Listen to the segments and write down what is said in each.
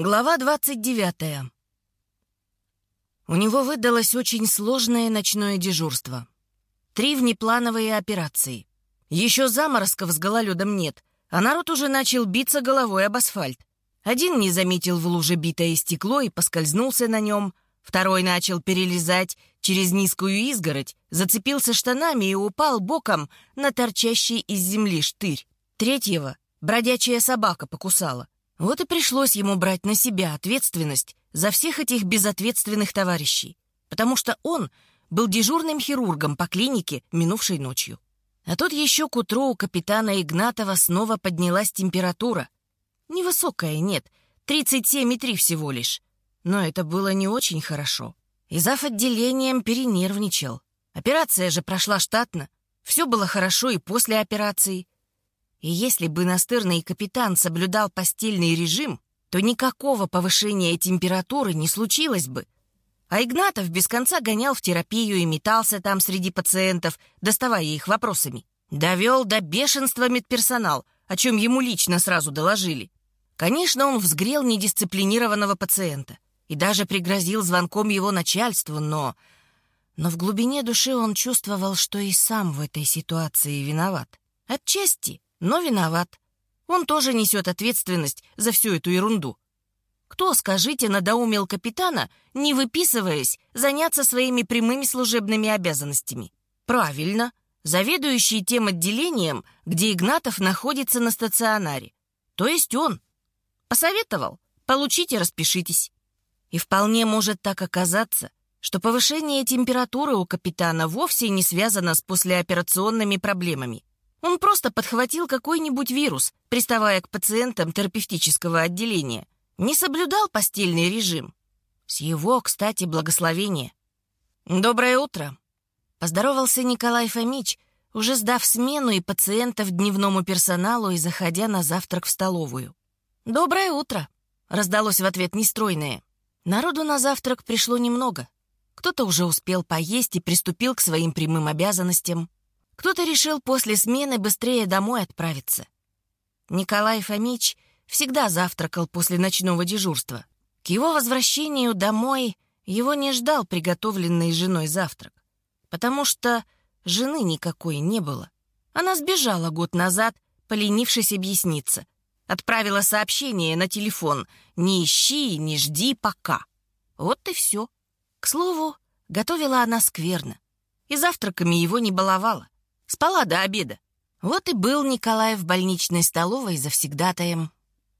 Глава 29. У него выдалось очень сложное ночное дежурство. Три внеплановые операции. Еще заморозков с гололедом нет, а народ уже начал биться головой об асфальт. Один не заметил в луже битое стекло и поскользнулся на нем. Второй начал перелезать через низкую изгородь, зацепился штанами и упал боком на торчащий из земли штырь. Третьего бродячая собака покусала. Вот и пришлось ему брать на себя ответственность за всех этих безответственных товарищей, потому что он был дежурным хирургом по клинике минувшей ночью. А тут еще к утру у капитана Игнатова снова поднялась температура. Невысокая, нет, 37,3 всего лишь. Но это было не очень хорошо. И зав. отделением перенервничал. Операция же прошла штатно. Все было хорошо и после операции. И если бы настырный капитан соблюдал постельный режим, то никакого повышения температуры не случилось бы. А Игнатов без конца гонял в терапию и метался там среди пациентов, доставая их вопросами. Довел до бешенства медперсонал, о чем ему лично сразу доложили. Конечно, он взгрел недисциплинированного пациента и даже пригрозил звонком его начальству, но... Но в глубине души он чувствовал, что и сам в этой ситуации виноват. Отчасти но виноват. Он тоже несет ответственность за всю эту ерунду. Кто, скажите, надоумил капитана, не выписываясь, заняться своими прямыми служебными обязанностями? Правильно, заведующий тем отделением, где Игнатов находится на стационаре. То есть он. Посоветовал, получите, распишитесь. И вполне может так оказаться, что повышение температуры у капитана вовсе не связано с послеоперационными проблемами. Он просто подхватил какой-нибудь вирус, приставая к пациентам терапевтического отделения. Не соблюдал постельный режим. С его, кстати, благословения. «Доброе утро!» Поздоровался Николай Фомич, уже сдав смену и пациентов дневному персоналу и заходя на завтрак в столовую. «Доброе утро!» — раздалось в ответ нестройное. Народу на завтрак пришло немного. Кто-то уже успел поесть и приступил к своим прямым обязанностям. Кто-то решил после смены быстрее домой отправиться. Николай Фомич всегда завтракал после ночного дежурства. К его возвращению домой его не ждал приготовленный женой завтрак, потому что жены никакой не было. Она сбежала год назад, поленившись объясниться. Отправила сообщение на телефон «Не ищи, не жди пока». Вот и все. К слову, готовила она скверно. И завтраками его не баловала. Спала до обеда. Вот и был Николай в больничной столовой завсегдатаем.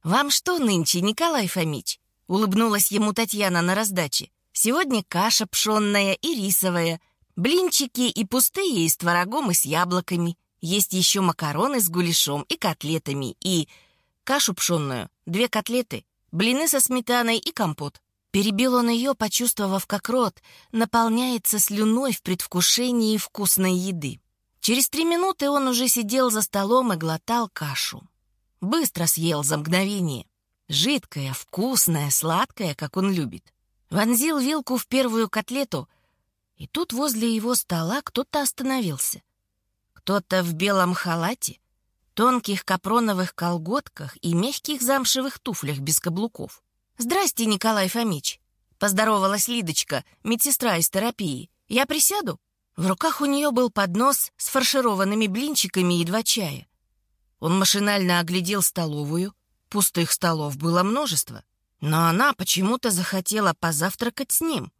«Вам что нынче, Николай Фомич?» — улыбнулась ему Татьяна на раздаче. «Сегодня каша пшенная и рисовая, блинчики и пустые и с творогом и с яблоками. Есть еще макароны с гуляшом и котлетами, и кашу пшенную, две котлеты, блины со сметаной и компот». Перебил он ее, почувствовав, как рот наполняется слюной в предвкушении вкусной еды. Через три минуты он уже сидел за столом и глотал кашу. Быстро съел за мгновение. Жидкая, вкусная, сладкая, как он любит. Вонзил вилку в первую котлету, и тут возле его стола кто-то остановился. Кто-то в белом халате, тонких капроновых колготках и мягких замшевых туфлях без каблуков. «Здрасте, Николай Фомич!» — поздоровалась Лидочка, медсестра из терапии. «Я присяду?» В руках у нее был поднос с фаршированными блинчиками и два чая. Он машинально оглядел столовую. Пустых столов было множество. Но она почему-то захотела позавтракать с ним.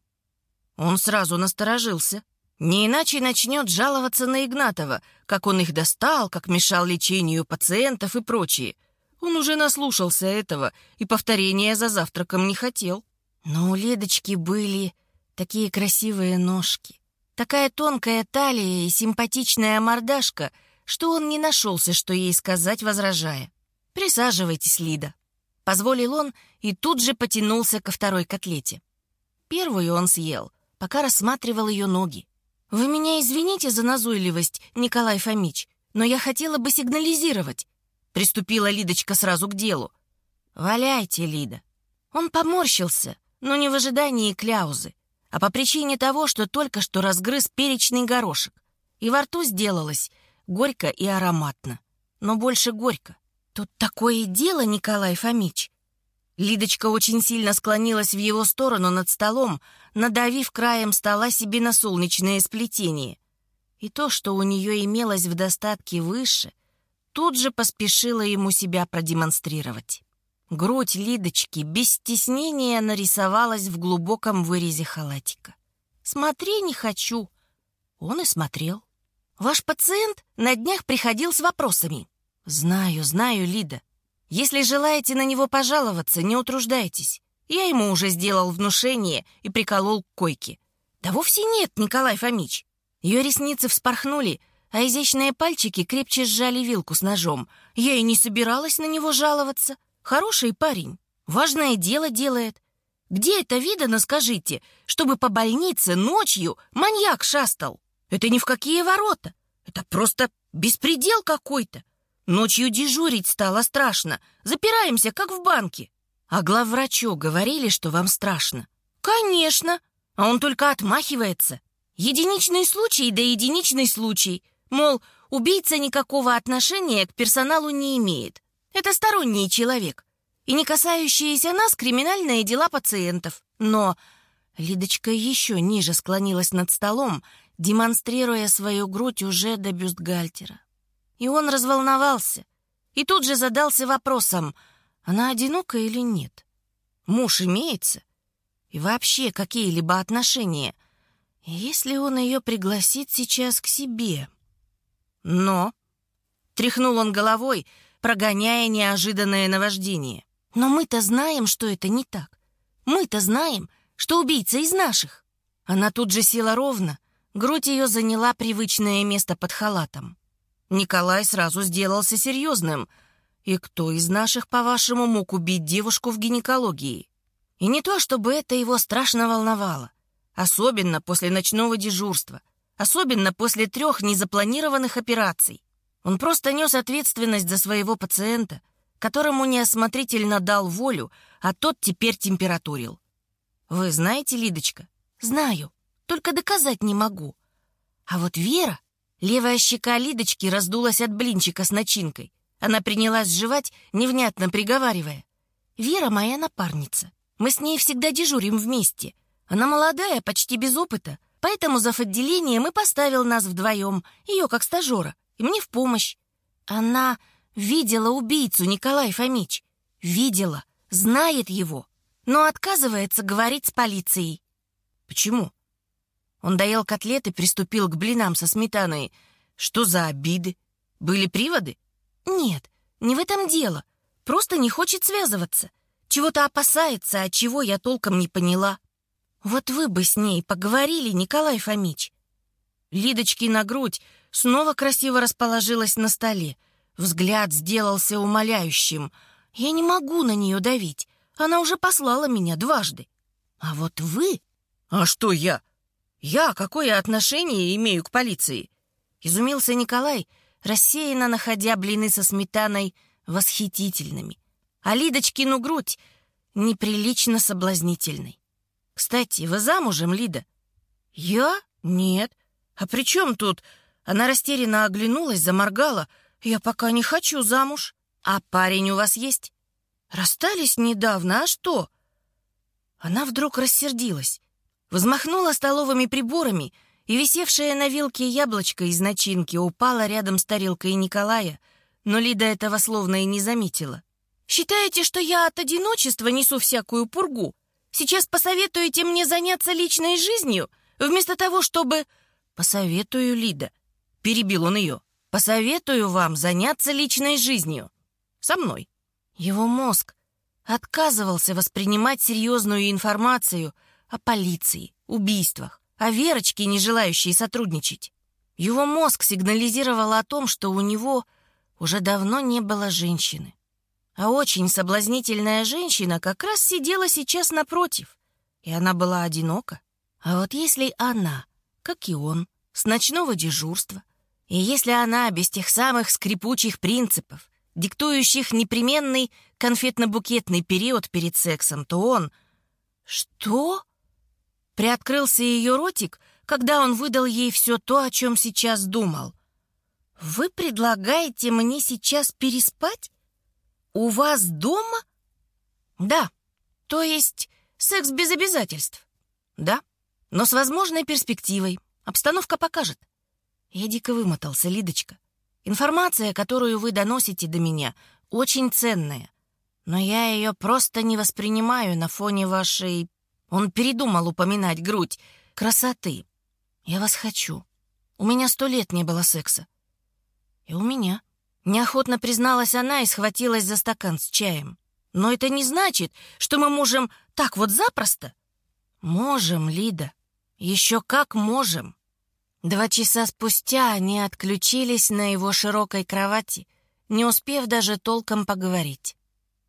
Он сразу насторожился. Не иначе начнет жаловаться на Игнатова, как он их достал, как мешал лечению пациентов и прочее. Он уже наслушался этого и повторения за завтраком не хотел. Но у Ледочки были такие красивые ножки. Такая тонкая талия и симпатичная мордашка, что он не нашелся, что ей сказать, возражая. «Присаживайтесь, Лида». Позволил он и тут же потянулся ко второй котлете. Первую он съел, пока рассматривал ее ноги. «Вы меня извините за назойливость, Николай Фомич, но я хотела бы сигнализировать». Приступила Лидочка сразу к делу. «Валяйте, Лида». Он поморщился, но не в ожидании кляузы а по причине того, что только что разгрыз перечный горошек. И во рту сделалось горько и ароматно. Но больше горько. Тут такое дело, Николай Фомич. Лидочка очень сильно склонилась в его сторону над столом, надавив краем стола себе на солнечное сплетение. И то, что у нее имелось в достатке выше, тут же поспешила ему себя продемонстрировать. Грудь Лидочки без стеснения нарисовалась в глубоком вырезе халатика. «Смотри, не хочу». Он и смотрел. «Ваш пациент на днях приходил с вопросами». «Знаю, знаю, Лида. Если желаете на него пожаловаться, не утруждайтесь. Я ему уже сделал внушение и приколол к койке». «Да вовсе нет, Николай Фомич». Ее ресницы вспорхнули, а изящные пальчики крепче сжали вилку с ножом. Я и не собиралась на него жаловаться. Хороший парень, важное дело делает. Где это видано, скажите, чтобы по больнице ночью маньяк шастал? Это ни в какие ворота. Это просто беспредел какой-то. Ночью дежурить стало страшно. Запираемся, как в банке. А главврачу говорили, что вам страшно. Конечно. А он только отмахивается. Единичный случай да единичный случай. Мол, убийца никакого отношения к персоналу не имеет. Это сторонний человек. И не касающиеся нас криминальные дела пациентов. Но Лидочка еще ниже склонилась над столом, демонстрируя свою грудь уже до бюстгальтера. И он разволновался. И тут же задался вопросом, она одинока или нет? Муж имеется? И вообще какие-либо отношения? Если он ее пригласит сейчас к себе? Но... Тряхнул он головой, прогоняя неожиданное наваждение. Но мы-то знаем, что это не так. Мы-то знаем, что убийца из наших. Она тут же села ровно, грудь ее заняла привычное место под халатом. Николай сразу сделался серьезным. И кто из наших, по-вашему, мог убить девушку в гинекологии? И не то, чтобы это его страшно волновало. Особенно после ночного дежурства. Особенно после трех незапланированных операций. Он просто нес ответственность за своего пациента, которому неосмотрительно дал волю, а тот теперь температурил. Вы знаете, Лидочка? Знаю, только доказать не могу. А вот Вера Левая щека Лидочки раздулась от блинчика с начинкой. Она принялась жевать, невнятно приговаривая. «Вера моя напарница. Мы с ней всегда дежурим вместе. Она молодая, почти без опыта, поэтому зав. отделением и поставил нас вдвоем, ее как стажера, и мне в помощь. Она видела убийцу, Николай Фомич. Видела, знает его, но отказывается говорить с полицией. Почему? Он доел котлеты, приступил к блинам со сметаной. Что за обиды? Были приводы? Нет, не в этом дело. Просто не хочет связываться. Чего-то опасается, а чего я толком не поняла. Вот вы бы с ней поговорили, Николай Фомич. Лидочки на грудь снова красиво расположилась на столе. Взгляд сделался умоляющим. Я не могу на нее давить. Она уже послала меня дважды. А вот вы... А что я? «Я какое отношение имею к полиции?» Изумился Николай, рассеянно находя блины со сметаной восхитительными, а Лидочкину грудь неприлично соблазнительной. «Кстати, вы замужем, Лида?» «Я? Нет. А при чем тут?» Она растерянно оглянулась, заморгала. «Я пока не хочу замуж. А парень у вас есть?» «Расстались недавно, а что?» Она вдруг рассердилась. Взмахнула столовыми приборами, и висевшее на вилке яблочко из начинки упало рядом с тарелкой Николая, но Лида этого словно и не заметила. «Считаете, что я от одиночества несу всякую пургу? Сейчас посоветуете мне заняться личной жизнью, вместо того, чтобы...» «Посоветую, Лида», — перебил он ее. «Посоветую вам заняться личной жизнью. Со мной». Его мозг отказывался воспринимать серьезную информацию — о полиции, убийствах, о Верочке, не желающей сотрудничать. Его мозг сигнализировал о том, что у него уже давно не было женщины. А очень соблазнительная женщина как раз сидела сейчас напротив, и она была одинока. А вот если она, как и он, с ночного дежурства, и если она без тех самых скрипучих принципов, диктующих непременный конфетно-букетный период перед сексом, то он... Что? Приоткрылся ее ротик, когда он выдал ей все то, о чем сейчас думал. «Вы предлагаете мне сейчас переспать? У вас дома?» Да. То есть секс без обязательств. Да. Но с возможной перспективой. Обстановка покажет. Я дико вымотался, Лидочка. Информация, которую вы доносите до меня, очень ценная. Но я ее просто не воспринимаю на фоне вашей... Он передумал упоминать грудь. Красоты. Я вас хочу. У меня сто лет не было секса. И у меня. Неохотно призналась она и схватилась за стакан с чаем. Но это не значит, что мы можем так вот запросто. Можем, Лида. Еще как можем. Два часа спустя они отключились на его широкой кровати, не успев даже толком поговорить.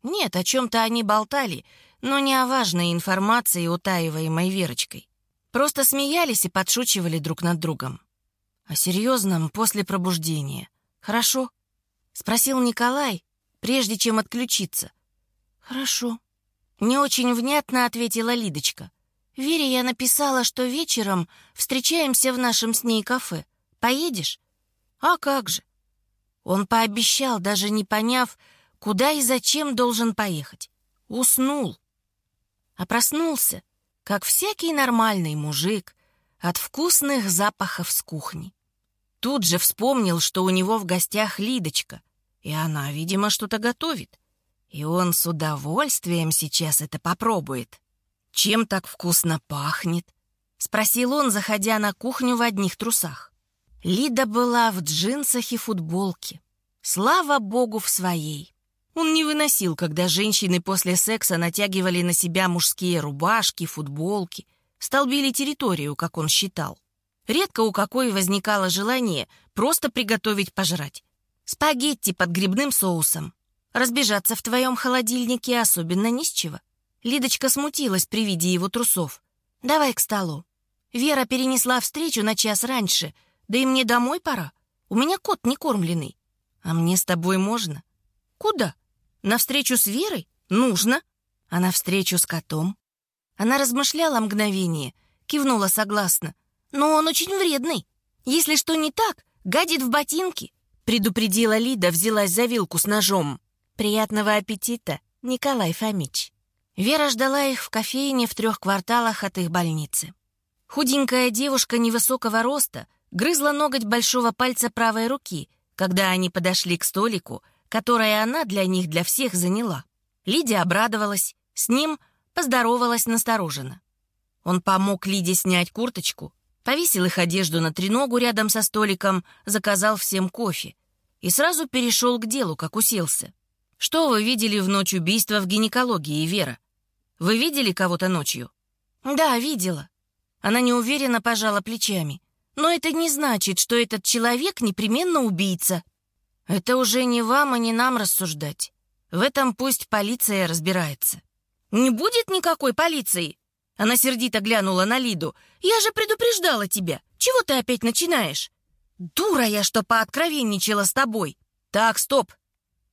Нет, о чем-то они болтали, но не о важной информации, утаиваемой Верочкой. Просто смеялись и подшучивали друг над другом. О серьезном после пробуждения. Хорошо? Спросил Николай, прежде чем отключиться. Хорошо. Не очень внятно ответила Лидочка. Вере я написала, что вечером встречаемся в нашем с ней кафе. Поедешь? А как же? Он пообещал, даже не поняв, куда и зачем должен поехать. Уснул. А проснулся, как всякий нормальный мужик, от вкусных запахов с кухни. Тут же вспомнил, что у него в гостях Лидочка, и она, видимо, что-то готовит. И он с удовольствием сейчас это попробует. «Чем так вкусно пахнет?» — спросил он, заходя на кухню в одних трусах. Лида была в джинсах и футболке. Слава богу, в своей. Он не выносил, когда женщины после секса натягивали на себя мужские рубашки, футболки, столбили территорию, как он считал. Редко у какой возникало желание просто приготовить пожрать. Спагетти под грибным соусом. Разбежаться в твоем холодильнике особенно ни с чего. Лидочка смутилась при виде его трусов. «Давай к столу. Вера перенесла встречу на час раньше, да и мне домой пора. У меня кот не кормленный. А мне с тобой можно?» «Куда? На встречу с Верой? Нужно. А на встречу с котом?» Она размышляла мгновение, кивнула согласно. «Но он очень вредный. Если что не так, гадит в ботинки», предупредила Лида, взялась за вилку с ножом. «Приятного аппетита, Николай Фомич». Вера ждала их в кофейне в трех кварталах от их больницы. Худенькая девушка невысокого роста грызла ноготь большого пальца правой руки, когда они подошли к столику, которое она для них для всех заняла. Лидия обрадовалась, с ним поздоровалась настороженно. Он помог Лиде снять курточку, повесил их одежду на треногу рядом со столиком, заказал всем кофе и сразу перешел к делу, как уселся. «Что вы видели в ночь убийства в гинекологии, Вера?» Вы видели кого-то ночью?» «Да, видела». Она неуверенно пожала плечами. «Но это не значит, что этот человек непременно убийца». «Это уже не вам, а не нам рассуждать. В этом пусть полиция разбирается». «Не будет никакой полиции!» Она сердито глянула на Лиду. «Я же предупреждала тебя. Чего ты опять начинаешь?» «Дура я, что пооткровенничала с тобой!» «Так, стоп!»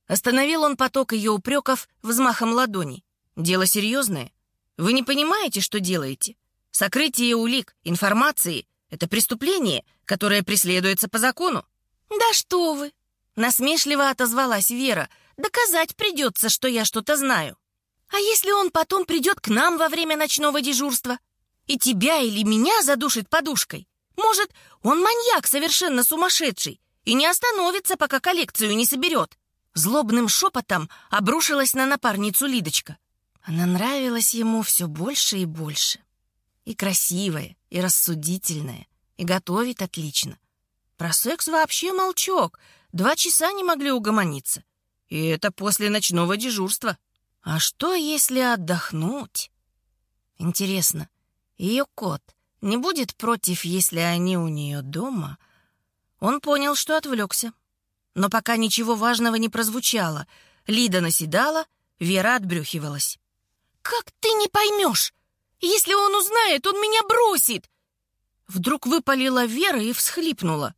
Остановил он поток ее упреков взмахом ладони. Дело серьезное. Вы не понимаете, что делаете? Сокрытие улик, информации — это преступление, которое преследуется по закону. «Да что вы!» — насмешливо отозвалась Вера. «Доказать придется, что я что-то знаю. А если он потом придет к нам во время ночного дежурства? И тебя или меня задушит подушкой? Может, он маньяк совершенно сумасшедший и не остановится, пока коллекцию не соберет?» Злобным шепотом обрушилась на напарницу Лидочка. Она нравилась ему все больше и больше. И красивая, и рассудительная, и готовит отлично. Про секс вообще молчок. Два часа не могли угомониться. И это после ночного дежурства. А что, если отдохнуть? Интересно, ее кот не будет против, если они у нее дома? Он понял, что отвлекся. Но пока ничего важного не прозвучало. Лида наседала, Вера отбрюхивалась. «Как ты не поймешь? Если он узнает, он меня бросит!» Вдруг выпалила Вера и всхлипнула.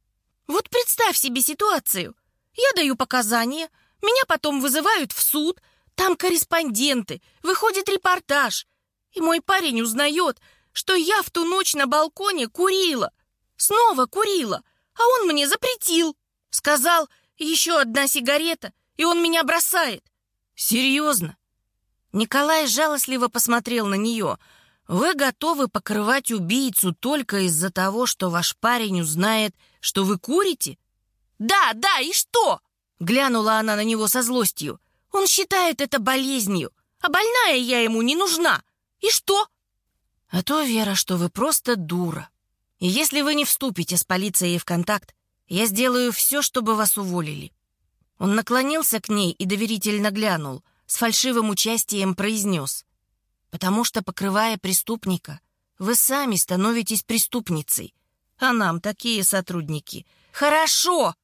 «Вот представь себе ситуацию. Я даю показания, меня потом вызывают в суд, там корреспонденты, выходит репортаж, и мой парень узнает, что я в ту ночь на балконе курила. Снова курила, а он мне запретил. Сказал, еще одна сигарета, и он меня бросает. Серьезно? Николай жалостливо посмотрел на нее. «Вы готовы покрывать убийцу только из-за того, что ваш парень узнает, что вы курите?» «Да, да, и что?» Глянула она на него со злостью. «Он считает это болезнью, а больная я ему не нужна. И что?» «А то, Вера, что вы просто дура. И если вы не вступите с полицией в контакт, я сделаю все, чтобы вас уволили». Он наклонился к ней и доверительно глянул, с фальшивым участием произнес. «Потому что, покрывая преступника, вы сами становитесь преступницей. А нам такие сотрудники. Хорошо!»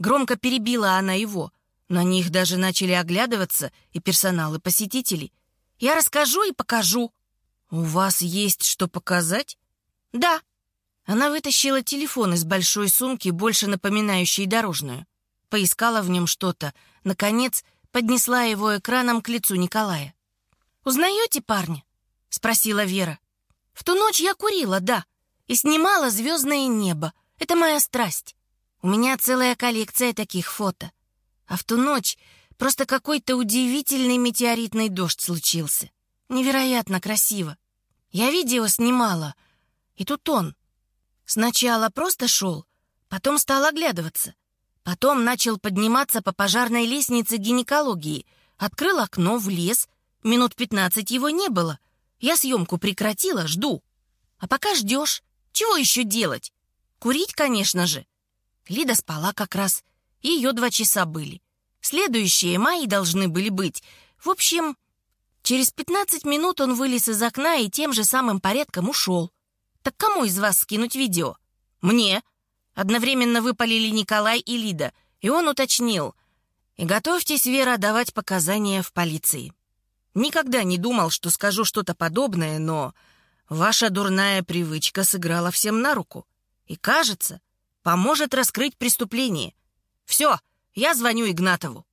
Громко перебила она его. На них даже начали оглядываться и персонал, и посетители. «Я расскажу и покажу». «У вас есть что показать?» «Да». Она вытащила телефон из большой сумки, больше напоминающей дорожную. Поискала в нем что-то. Наконец, поднесла его экраном к лицу Николая. «Узнаете парня?» — спросила Вера. «В ту ночь я курила, да, и снимала звездное небо. Это моя страсть. У меня целая коллекция таких фото. А в ту ночь просто какой-то удивительный метеоритный дождь случился. Невероятно красиво. Я видео снимала, и тут он. Сначала просто шел, потом стал оглядываться. Потом начал подниматься по пожарной лестнице гинекологии. Открыл окно, в лес. Минут пятнадцать его не было. Я съемку прекратила, жду. А пока ждешь, чего еще делать? Курить, конечно же. Лида спала как раз. Ее два часа были. Следующие мои должны были быть. В общем, через 15 минут он вылез из окна и тем же самым порядком ушел. Так кому из вас скинуть видео? Мне. Одновременно выпалили Николай и Лида, и он уточнил. И готовьтесь, Вера, давать показания в полиции. Никогда не думал, что скажу что-то подобное, но ваша дурная привычка сыграла всем на руку. И кажется, поможет раскрыть преступление. Все, я звоню Игнатову.